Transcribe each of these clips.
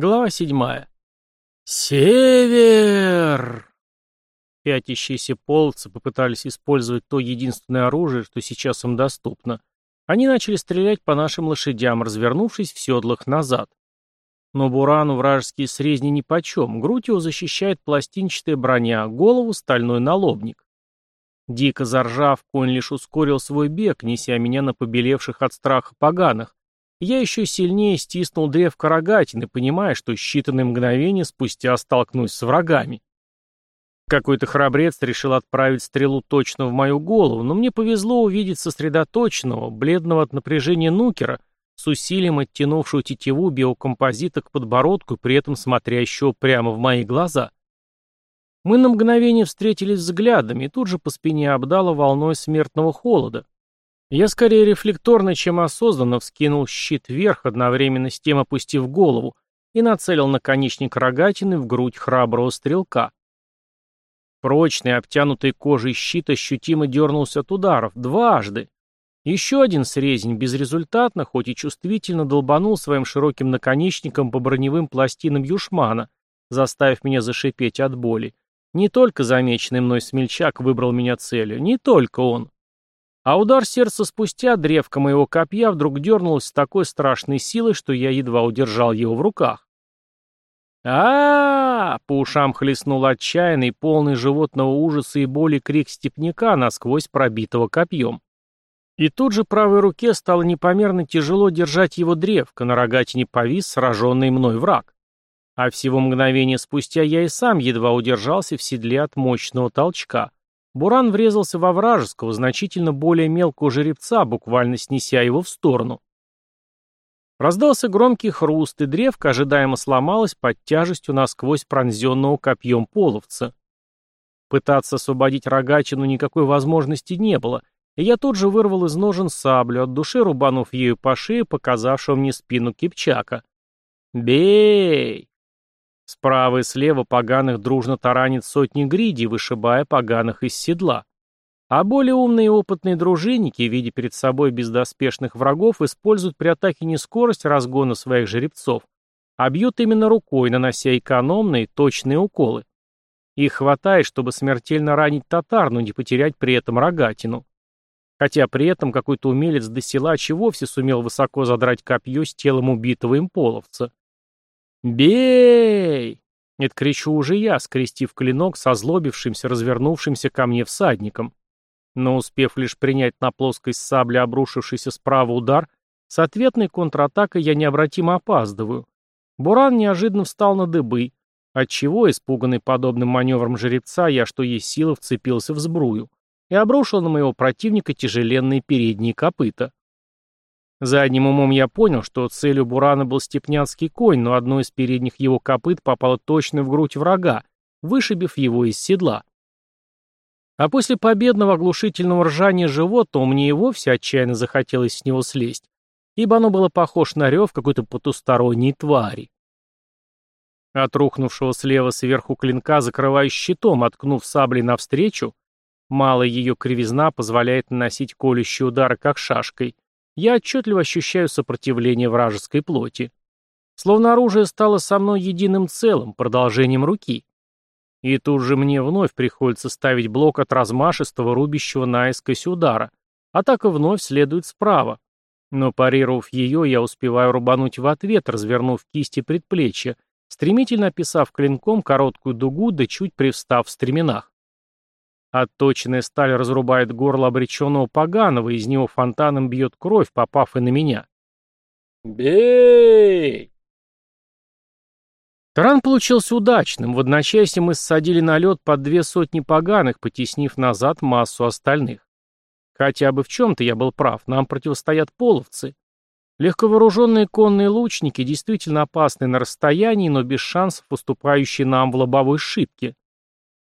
Глава седьмая. «Север!» Пятящиеся полцы попытались использовать то единственное оружие, что сейчас им доступно. Они начали стрелять по нашим лошадям, развернувшись в седлах назад. Но Бурану вражеские срезни нипочем, грудь его защищает пластинчатая броня, голову — стальной налобник. Дико заржав, конь лишь ускорил свой бег, неся меня на побелевших от страха поганых, я еще сильнее стиснул древко рогатины, понимая, что считанные мгновения спустя столкнусь с врагами. Какой-то храбрец решил отправить стрелу точно в мою голову, но мне повезло увидеть сосредоточенного, бледного от напряжения нукера, с усилием оттянувшего тетиву биокомпозита к подбородку при этом смотрящего прямо в мои глаза. Мы на мгновение встретились взглядами, и тут же по спине обдало волной смертного холода. Я скорее рефлекторно, чем осознанно вскинул щит вверх, одновременно с тем опустив голову, и нацелил наконечник рогатины в грудь храброго стрелка. Прочный, обтянутый кожей щит ощутимо дернулся от ударов, дважды. Еще один срезень безрезультатно, хоть и чувствительно, долбанул своим широким наконечником по броневым пластинам юшмана, заставив меня зашипеть от боли. Не только замеченный мной смельчак выбрал меня целью, не только он. А удар сердца спустя древко моего копья вдруг дернулось с такой страшной силой, что я едва удержал его в руках. а, -а, -а По ушам хлестнул отчаянный, полный животного ужаса и боли крик степняка, насквозь пробитого копьем. И тут же правой руке стало непомерно тяжело держать его древко, на рогатине повис сраженный мной враг. А всего мгновение спустя я и сам едва удержался в седле от мощного толчка. Буран врезался во вражеского, значительно более мелкого жеребца, буквально снеся его в сторону. Раздался громкий хруст, и древко ожидаемо сломалось под тяжестью насквозь пронзенного копьем половца. Пытаться освободить рогачину никакой возможности не было, и я тут же вырвал из ножен саблю, от души рубанув ею по шее, показавшего мне спину кипчака. «Бей!» Справа и слева поганых дружно таранит сотни гриди, вышибая поганых из седла. А более умные и опытные дружинники, видя перед собой бездоспешных врагов, используют при атаке не скорость разгона своих жеребцов, а бьют именно рукой, нанося экономные, точные уколы. Их хватает, чтобы смертельно ранить татар, но не потерять при этом рогатину. Хотя при этом какой-то умелец до силач и вовсе сумел высоко задрать копье с телом убитого им половца. «Бей!» — это кричу уже я, скрестив клинок со злобившимся, развернувшимся ко мне всадником. Но успев лишь принять на плоскость сабли обрушившийся справа удар, с ответной контратакой я необратимо опаздываю. Буран неожиданно встал на дыбы, отчего, испуганный подобным маневром жеребца, я, что есть силы, вцепился в сбрую и обрушил на моего противника тяжеленные передние копыта. Задним умом я понял, что целью Бурана был степнянский конь, но одно из передних его копыт попало точно в грудь врага, вышибив его из седла. А после победного оглушительного ржания животного мне и вовсе отчаянно захотелось с него слезть, ибо оно было похож на рев какой-то потусторонней твари. От рухнувшего слева сверху клинка закрываю щитом, откнув саблей навстречу, малая ее кривизна позволяет наносить колющие удары как шашкой — я отчетливо ощущаю сопротивление вражеской плоти. Словно оружие стало со мной единым целым, продолжением руки. И тут же мне вновь приходится ставить блок от размашистого рубящего наискось удара. Атака вновь следует справа. Но парировав ее, я успеваю рубануть в ответ, развернув кисти предплечья, стремительно описав клинком короткую дугу, да чуть привстав в стременах. Отточенная сталь разрубает горло обреченного поганого, из него фонтаном бьет кровь, попав и на меня. «Бей!» Таран получился удачным. В одночасье мы ссадили на лед под две сотни поганых, потеснив назад массу остальных. Хотя бы в чем-то я был прав, нам противостоят половцы. Легковооруженные конные лучники действительно опасны на расстоянии, но без шансов уступающие нам в лобовой шибке.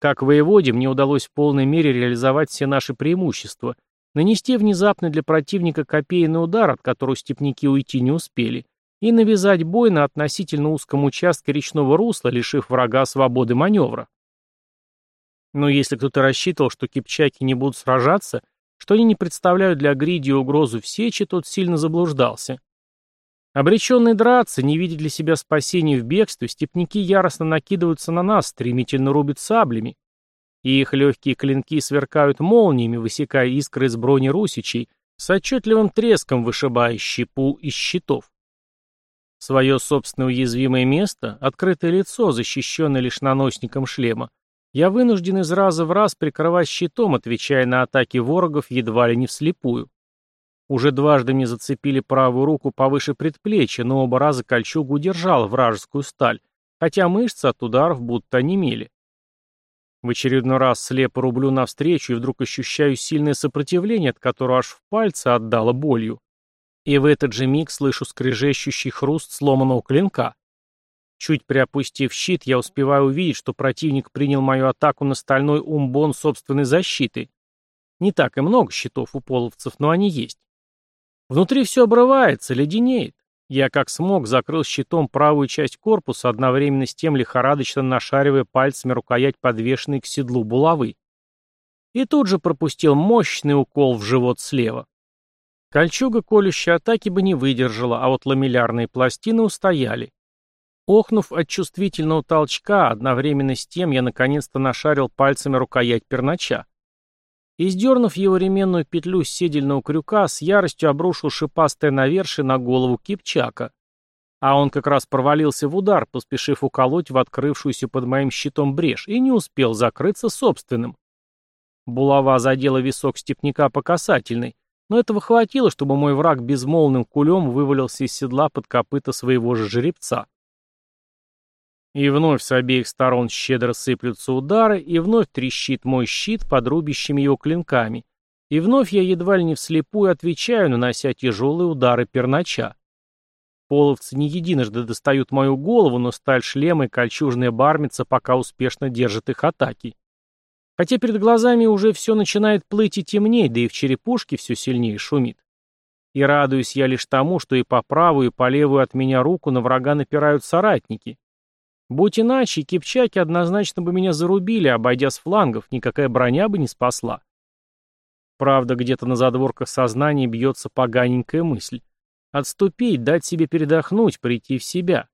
Как воеводе мне удалось в полной мере реализовать все наши преимущества, нанести внезапный для противника копейный удар, от которого степняки уйти не успели, и навязать бой на относительно узком участке речного русла, лишив врага свободы маневра. Но если кто-то рассчитывал, что кипчаки не будут сражаться, что они не представляют для Гридии угрозу в сече, тот сильно заблуждался. Обреченные драться, не видя для себя спасения в бегстве, степняки яростно накидываются на нас, стремительно рубят саблями. И их легкие клинки сверкают молниями, высекая искры из брони русичей, с отчетливым треском вышибая щепу из щитов. Свое собственное уязвимое место, открытое лицо, защищенное лишь наносником шлема, я вынужден из раза в раз прикрывать щитом, отвечая на атаки ворогов едва ли не вслепую. Уже дважды мне зацепили правую руку повыше предплечья, но оба раза кольчугу удержала вражескую сталь, хотя мышцы от ударов будто онемели. В очередной раз слепо рублю навстречу и вдруг ощущаю сильное сопротивление, от которого аж в пальцы отдало болью. И в этот же миг слышу скрежещущий хруст сломанного клинка. Чуть приопустив щит, я успеваю увидеть, что противник принял мою атаку на стальной умбон собственной защиты. Не так и много щитов у половцев, но они есть. Внутри все обрывается, леденеет. Я как смог закрыл щитом правую часть корпуса, одновременно с тем лихорадочно нашаривая пальцами рукоять подвешенной к седлу булавы. И тут же пропустил мощный укол в живот слева. Кольчуга колющей атаки бы не выдержала, а вот ламеллярные пластины устояли. Охнув от чувствительного толчка, одновременно с тем я наконец-то нашарил пальцами рукоять пернача и, сдернув его ременную петлю с седельного крюка, с яростью обрушил шипастое навершие на голову Кипчака. А он как раз провалился в удар, поспешив уколоть в открывшуюся под моим щитом брешь, и не успел закрыться собственным. Булава задела висок степняка по касательной, но этого хватило, чтобы мой враг безмолвным кулем вывалился из седла под копыта своего же жеребца. И вновь с обеих сторон щедро сыплются удары, и вновь трещит мой щит под рубящими его клинками. И вновь я едва ли не вслепую отвечаю, нанося тяжелые удары пернача. Половцы не единожды достают мою голову, но сталь шлема и кольчужная бармица пока успешно держат их атаки. Хотя перед глазами уже все начинает плыть и темнеть, да и в черепушке все сильнее шумит. И радуюсь я лишь тому, что и по правую, и по левую от меня руку на врага напирают соратники. Будь иначе, кипчаки однозначно бы меня зарубили, обойдя с флангов, никакая броня бы не спасла. Правда, где-то на задворках сознания бьется поганенькая мысль. Отступить, дать себе передохнуть, прийти в себя.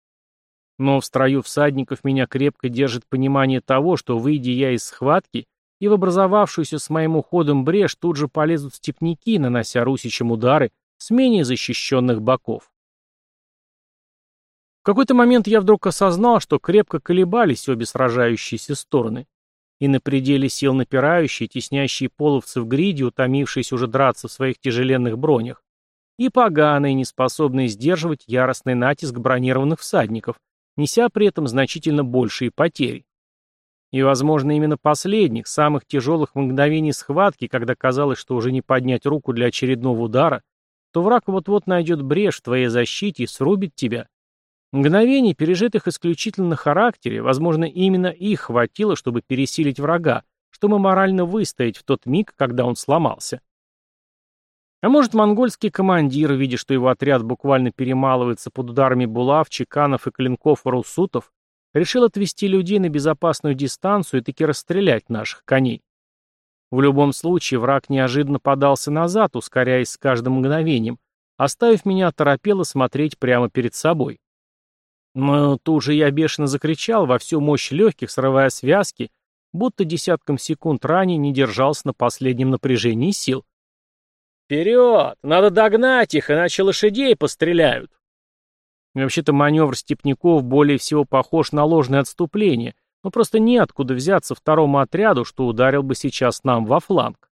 Но в строю всадников меня крепко держит понимание того, что, выйдя я из схватки, и в образовавшуюся с моим уходом брешь тут же полезут степняки, нанося русичам удары с менее защищенных боков какой-то момент я вдруг осознал, что крепко колебались обе сражающиеся стороны. И на пределе сил напирающие, теснящие в гриде, утомившиеся уже драться в своих тяжеленных бронях, и поганые, неспособные сдерживать яростный натиск бронированных всадников, неся при этом значительно большие потери. И, возможно, именно последних, самых тяжелых мгновений схватки, когда казалось, что уже не поднять руку для очередного удара, то враг вот-вот найдет брешь в твоей защите и срубит тебя, Мгновений, пережитых исключительно на характере, возможно, именно их хватило, чтобы пересилить врага, чтобы морально выстоять в тот миг, когда он сломался. А может, монгольский командир, видя, что его отряд буквально перемалывается под ударами булав, чеканов и клинков русутов, решил отвести людей на безопасную дистанцию и таки расстрелять наших коней. В любом случае, враг неожиданно подался назад, ускоряясь с каждым мгновением, оставив меня оторопело смотреть прямо перед собой. Но тут же я бешено закричал во всю мощь легких, срывая связки, будто десятком секунд ранее не держался на последнем напряжении сил. «Вперед! Надо догнать их, иначе лошадей постреляют!» Вообще-то маневр степняков более всего похож на ложное отступление, но просто неоткуда взяться второму отряду, что ударил бы сейчас нам во фланг.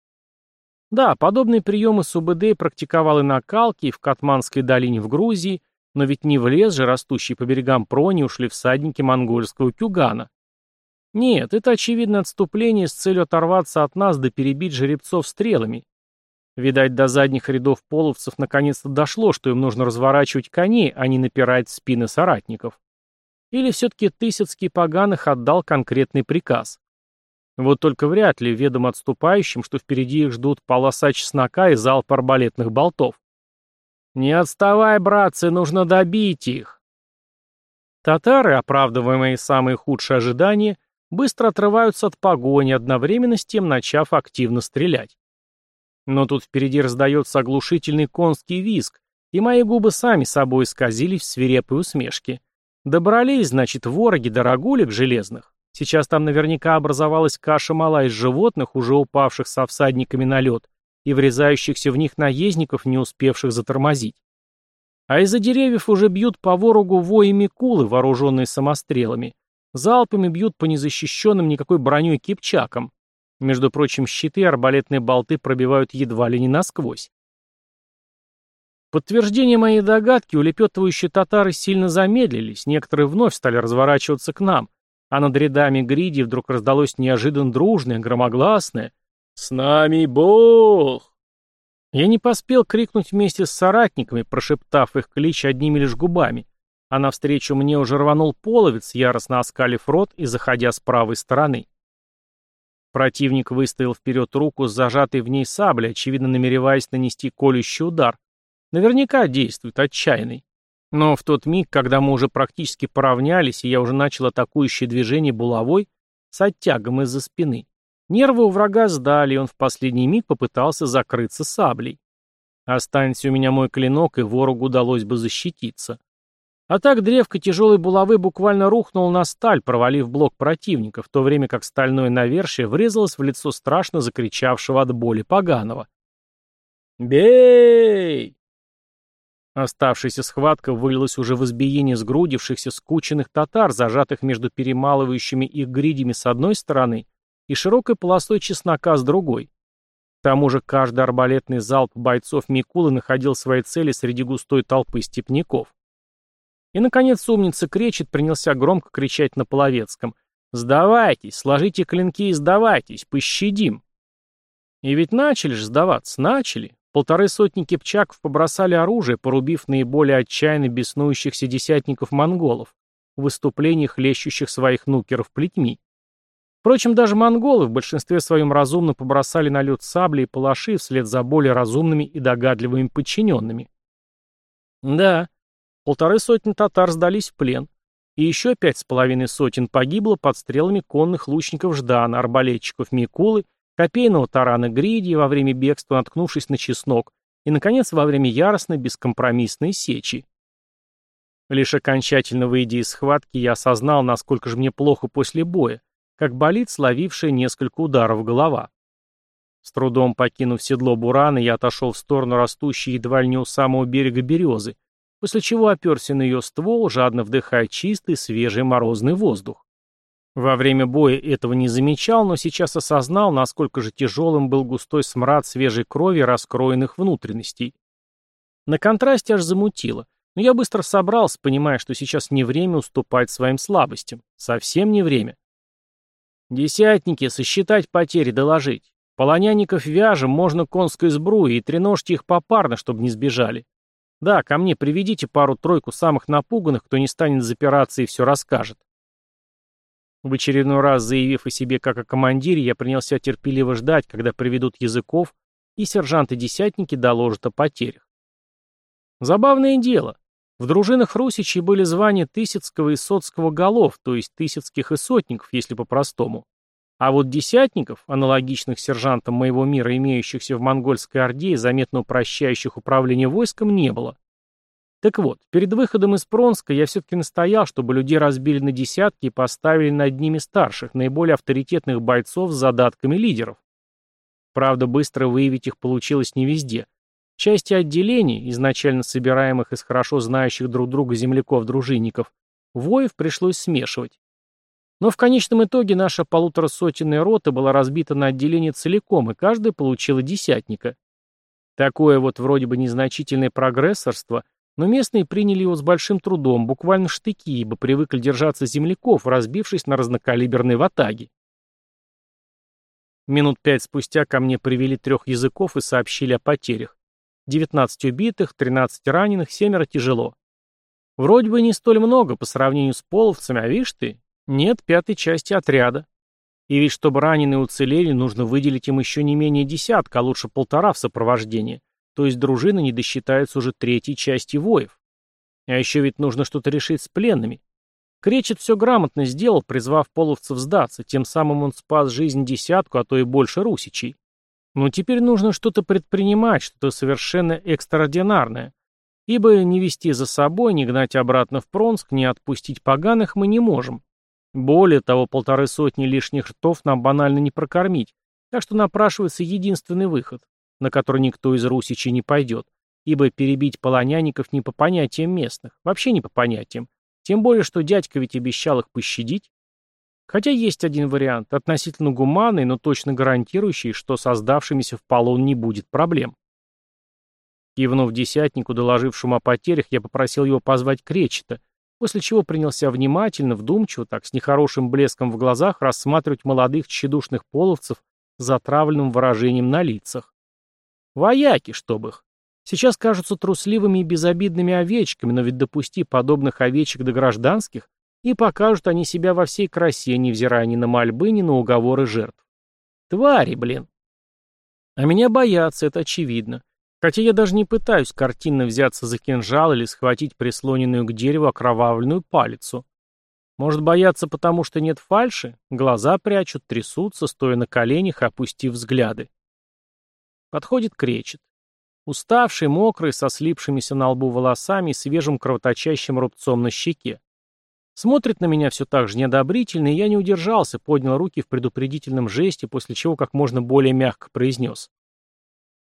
Да, подобные приемы СУБД практиковал и на Калке, и в Катманской долине в Грузии, но ведь не в лес же, растущий по берегам Прони, ушли всадники монгольского кюгана. Нет, это очевидно отступление с целью оторваться от нас да перебить жеребцов стрелами. Видать, до задних рядов половцев наконец-то дошло, что им нужно разворачивать коней, а не напирать спины соратников. Или все-таки Тысяцкий поганых отдал конкретный приказ. Вот только вряд ли ведом отступающим, что впереди их ждут полоса чеснока и залп арбалетных болтов. «Не отставай, братцы, нужно добить их!» Татары, оправдывая мои самые худшие ожидания, быстро отрываются от погони, одновременно с тем начав активно стрелять. Но тут впереди раздается оглушительный конский визг, и мои губы сами собой исказились в свирепой усмешке. Добрались, значит, вороги дорогулек железных. Сейчас там наверняка образовалась каша мала из животных, уже упавших со всадниками на лед, и врезающихся в них наездников, не успевших затормозить. А из-за деревьев уже бьют по ворогу вои микулы, вооруженные самострелами. Залпами бьют по незащищенным никакой броней кипчакам. Между прочим, щиты и арбалетные болты пробивают едва ли не насквозь. Подтверждение моей догадки улепетывающие татары сильно замедлились, некоторые вновь стали разворачиваться к нам, а над рядами гриди вдруг раздалось неожиданно дружное, громогласное «С нами Бог!». Я не поспел крикнуть вместе с соратниками, прошептав их клич одними лишь губами, а навстречу мне уже рванул половец, яростно оскалив рот и заходя с правой стороны. Противник выставил вперед руку с зажатой в ней саблей, очевидно намереваясь нанести колющий удар. Наверняка действует отчаянный. Но в тот миг, когда мы уже практически поравнялись, и я уже начал атакующее движение булавой, с оттягом из-за спины, нервы у врага сдали, и он в последний миг попытался закрыться саблей. Останься у меня мой клинок, и ворогу удалось бы защититься. А так древко тяжелой булавы буквально рухнул на сталь, провалив блок противника, в то время как стальное навершие врезалось в лицо страшно закричавшего от боли поганого. «Бей!» Оставшаяся схватка вылилась уже в избиение сгрудившихся скученных татар, зажатых между перемалывающими их гридями с одной стороны и широкой полосой чеснока с другой. К тому же каждый арбалетный залп бойцов Микулы находил свои цели среди густой толпы степняков. И, наконец, умница кречет принялся громко кричать на половецком. «Сдавайтесь! Сложите клинки и сдавайтесь! Пощадим!» И ведь начали же сдаваться, начали. Полторы сотни кипчаков побросали оружие, порубив наиболее отчаянно беснующихся десятников монголов, в выступлениях лещущих своих нукеров плетьми. Впрочем, даже монголы в большинстве своем разумно побросали на лед сабли и палаши вслед за более разумными и догадливыми подчиненными. Да, Полторы сотни татар сдались в плен, и еще пять с половиной сотен погибло под стрелами конных лучников Ждана, арбалетчиков Микулы, копейного тарана Гридии во время бегства, наткнувшись на чеснок, и, наконец, во время яростной бескомпромиссной сечи. Лишь окончательно выйдя из схватки, я осознал, насколько же мне плохо после боя, как болит словившая несколько ударов голова. С трудом покинув седло Бурана, я отошел в сторону растущей едва ли не у самого берега березы, после чего оперся на ее ствол, жадно вдыхая чистый, свежий морозный воздух. Во время боя этого не замечал, но сейчас осознал, насколько же тяжелым был густой смрад свежей крови раскроенных внутренностей. На контрасте аж замутило, но я быстро собрался, понимая, что сейчас не время уступать своим слабостям. Совсем не время. Десятники, сосчитать потери, доложить. Полонянников вяжем, можно конской сбруей, и треножьте их попарно, чтобы не сбежали. Да, ко мне приведите пару-тройку самых напуганных, кто не станет запираться и все расскажет. В очередной раз заявив о себе как о командире, я принялся терпеливо ждать, когда приведут языков, и сержанты-десятники доложат о потерях. Забавное дело. В дружинах русичей были звания Тысяцкого и Соцкого голов, то есть Тысяцких и Сотников, если по-простому. А вот десятников, аналогичных сержантам моего мира, имеющихся в монгольской орде и заметно упрощающих управление войском, не было. Так вот, перед выходом из Пронска я все-таки настоял, чтобы людей разбили на десятки и поставили над ними старших, наиболее авторитетных бойцов с задатками лидеров. Правда, быстро выявить их получилось не везде. Части отделений, изначально собираемых из хорошо знающих друг друга земляков-дружинников, воев пришлось смешивать. Но в конечном итоге наша полуторасотенная рота была разбита на отделение целиком, и каждая получила десятника. Такое вот вроде бы незначительное прогрессорство, но местные приняли его с большим трудом, буквально штыки, ибо привыкли держаться земляков, разбившись на разнокалиберные ватаги. Минут пять спустя ко мне привели трех языков и сообщили о потерях. 19 убитых, 13 раненых, семеро тяжело. Вроде бы не столь много по сравнению с половцами, а видишь ты, нет пятой части отряда. И ведь чтобы раненые уцелели, нужно выделить им еще не менее десятка, а лучше полтора в сопровождении. То есть дружина не досчитается уже третьей части воев. А еще ведь нужно что-то решить с пленными. Кречет все грамотно сделал, призвав половцев сдаться, тем самым он спас жизнь десятку, а то и больше русичей. Но теперь нужно что-то предпринимать, что-то совершенно экстраординарное. ибо не вести за собой, не гнать обратно в Пронск, не отпустить поганых мы не можем. Более того, полторы сотни лишних ртов нам банально не прокормить, так что напрашивается единственный выход, на который никто из русичей не пойдет, ибо перебить полонянников не по понятиям местных, вообще не по понятиям, тем более, что дядька ведь обещал их пощадить. Хотя есть один вариант, относительно гуманный, но точно гарантирующий, что создавшимися в полон не будет проблем. Кивнув десятнику, доложившему о потерях, я попросил его позвать Кречета, после чего принялся внимательно, вдумчиво, так, с нехорошим блеском в глазах, рассматривать молодых тщедушных половцев с затравленным выражением на лицах. Вояки, чтоб их. Сейчас кажутся трусливыми и безобидными овечками, но ведь допусти подобных овечек до гражданских, и покажут они себя во всей красе, невзирая ни на мольбы, ни на уговоры жертв. Твари, блин. А меня боятся, это очевидно. Хотя я даже не пытаюсь картинно взяться за кинжал или схватить прислоненную к дереву окровавленную палицу. Может бояться, потому что нет фальши? Глаза прячут, трясутся, стоя на коленях, опустив взгляды. Подходит кречет. Уставший, мокрый, со слипшимися на лбу волосами и свежим кровоточащим рубцом на щеке. Смотрит на меня все так же неодобрительно, и я не удержался, поднял руки в предупредительном жесте, после чего как можно более мягко произнес.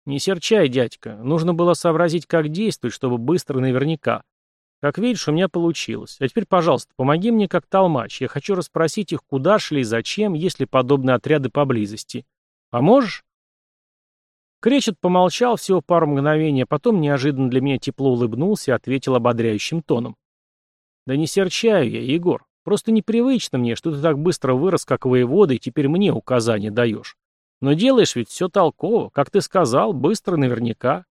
«Не серчай, дядька. Нужно было сообразить, как действовать, чтобы быстро наверняка. Как видишь, у меня получилось. А теперь, пожалуйста, помоги мне как толмач. Я хочу расспросить их, куда шли и зачем, есть ли подобные отряды поблизости. Поможешь?» Кречет помолчал всего пару мгновений, а потом неожиданно для меня тепло улыбнулся и ответил ободряющим тоном. Да не серчаю я, Егор. Просто непривычно мне, что ты так быстро вырос, как воевода, и теперь мне указания даешь. Но делаешь ведь все толково, как ты сказал, быстро наверняка.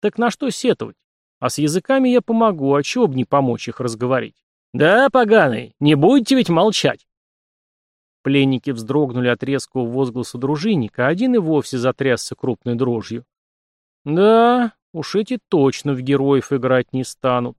Так на что сетовать? А с языками я помогу, а чего бы не помочь их разговорить? Да, поганый, не будете ведь молчать. Пленники вздрогнули от резкого возгласа дружинника, а один и вовсе затрясся крупной дрожью. Да, уж эти точно в героев играть не станут.